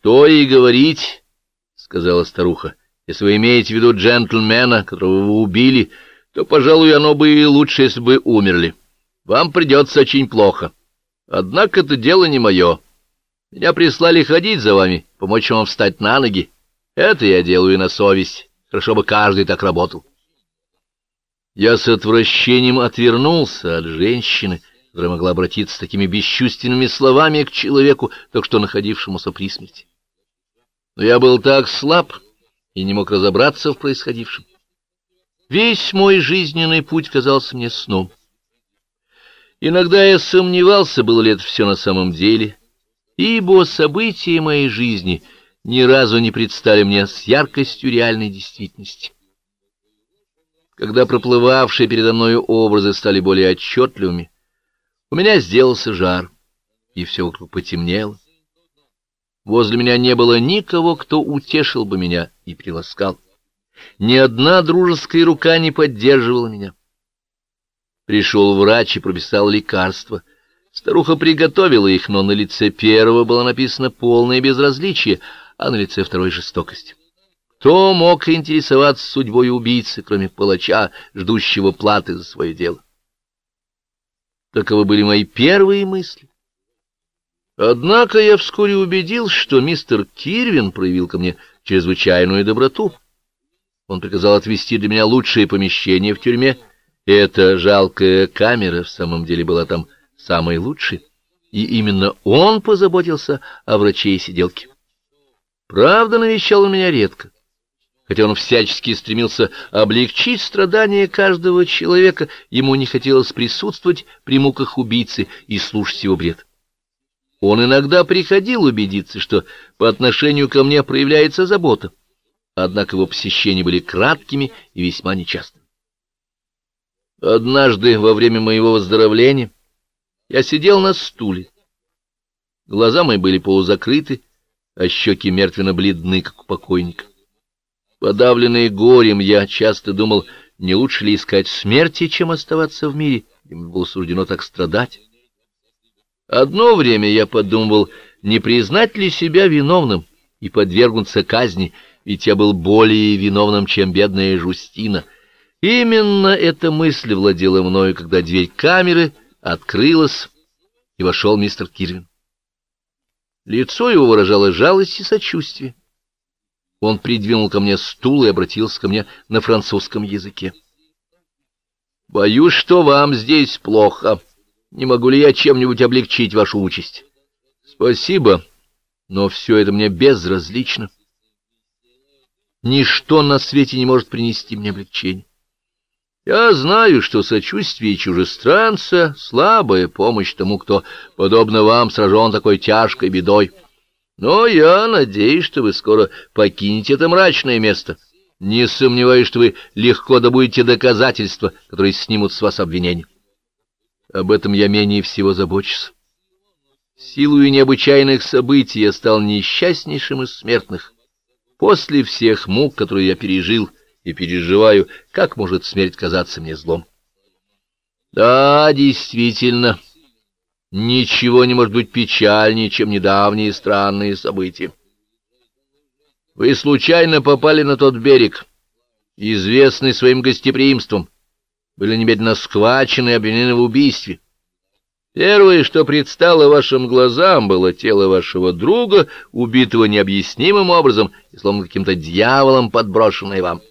Что и говорить, — сказала старуха, — если вы имеете в виду джентльмена, которого вы убили, то, пожалуй, оно бы и лучше, если бы умерли. Вам придется очень плохо. Однако это дело не мое. Меня прислали ходить за вами, помочь вам встать на ноги. Это я делаю на совесть. Хорошо бы каждый так работал. Я с отвращением отвернулся от женщины, которая могла обратиться с такими бесчувственными словами к человеку, только что находившемуся при смерти. Но я был так слаб и не мог разобраться в происходившем. Весь мой жизненный путь казался мне сном. Иногда я сомневался, было ли это все на самом деле, ибо события моей жизни ни разу не предстали мне с яркостью реальной действительности. Когда проплывавшие передо мною образы стали более отчетливыми, у меня сделался жар, и все вокруг потемнело. Возле меня не было никого, кто утешил бы меня и приласкал. Ни одна дружеская рука не поддерживала меня. Пришел врач и прописал лекарства. Старуха приготовила их, но на лице первого было написано полное безразличие, а на лице второй — жестокость. Кто мог интересоваться судьбой убийцы, кроме палача, ждущего платы за свое дело? Таковы были мои первые мысли. Однако я вскоре убедился, что мистер Кирвин проявил ко мне чрезвычайную доброту. Он приказал отвести для меня лучшее помещение в тюрьме. Эта жалкая камера в самом деле была там самой лучшей, и именно он позаботился о враче и сиделке. Правда, навещал он меня редко хотя он всячески стремился облегчить страдания каждого человека, ему не хотелось присутствовать при муках убийцы и слушать его бред. Он иногда приходил убедиться, что по отношению ко мне проявляется забота, однако его посещения были краткими и весьма нечастыми. Однажды во время моего выздоровления я сидел на стуле. Глаза мои были полузакрыты, а щеки мертвенно-бледны, как у покойника. Подавленный горем, я часто думал, не лучше ли искать смерти, чем оставаться в мире, мне было суждено так страдать. Одно время я подумывал, не признать ли себя виновным и подвергнуться казни, ведь я был более виновным, чем бедная Жустина. Именно эта мысль владела мною, когда дверь камеры открылась, и вошел мистер Кирвин. Лицо его выражало жалость и сочувствие. Он придвинул ко мне стул и обратился ко мне на французском языке. «Боюсь, что вам здесь плохо. Не могу ли я чем-нибудь облегчить вашу участь?» «Спасибо, но все это мне безразлично. Ничто на свете не может принести мне облегчение. Я знаю, что сочувствие чужестранца — слабая помощь тому, кто, подобно вам, сражен такой тяжкой бедой». Но я надеюсь, что вы скоро покинете это мрачное место. Не сомневаюсь, что вы легко добудете доказательства, которые снимут с вас обвинения. Об этом я менее всего забочусь. Силою необычайных событий я стал несчастнейшим из смертных. После всех мук, которые я пережил и переживаю, как может смерть казаться мне злом? Да, действительно, — Ничего не может быть печальнее, чем недавние странные события. Вы случайно попали на тот берег, известный своим гостеприимством, были немедленно схвачены и обвинены в убийстве. Первое, что предстало вашим глазам, было тело вашего друга, убитого необъяснимым образом и словно каким-то дьяволом подброшенное вам.